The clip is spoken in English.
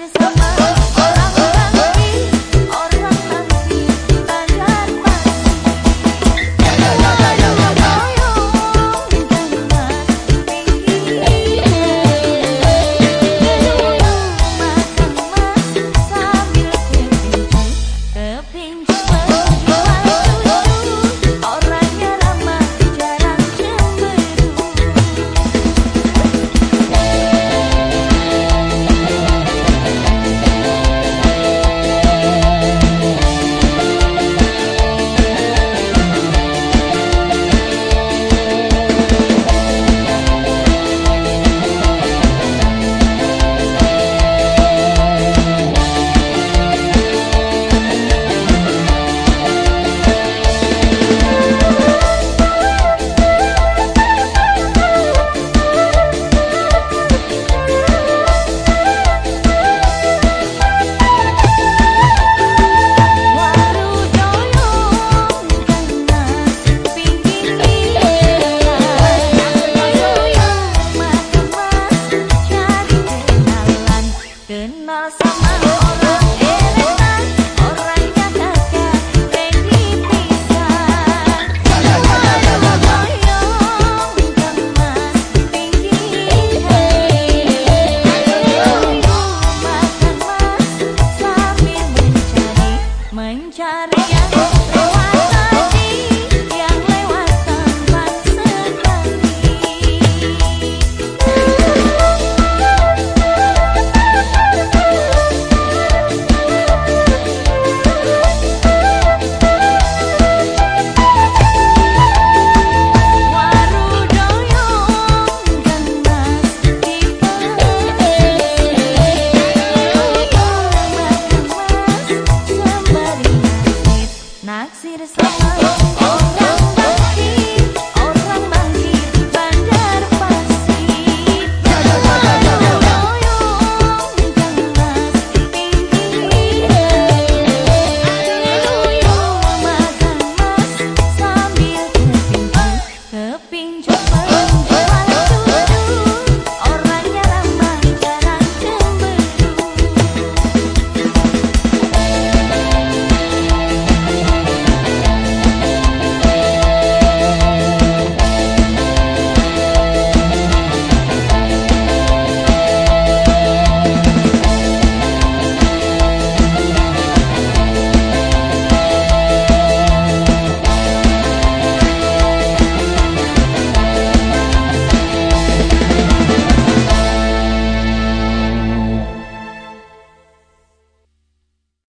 It is Oh.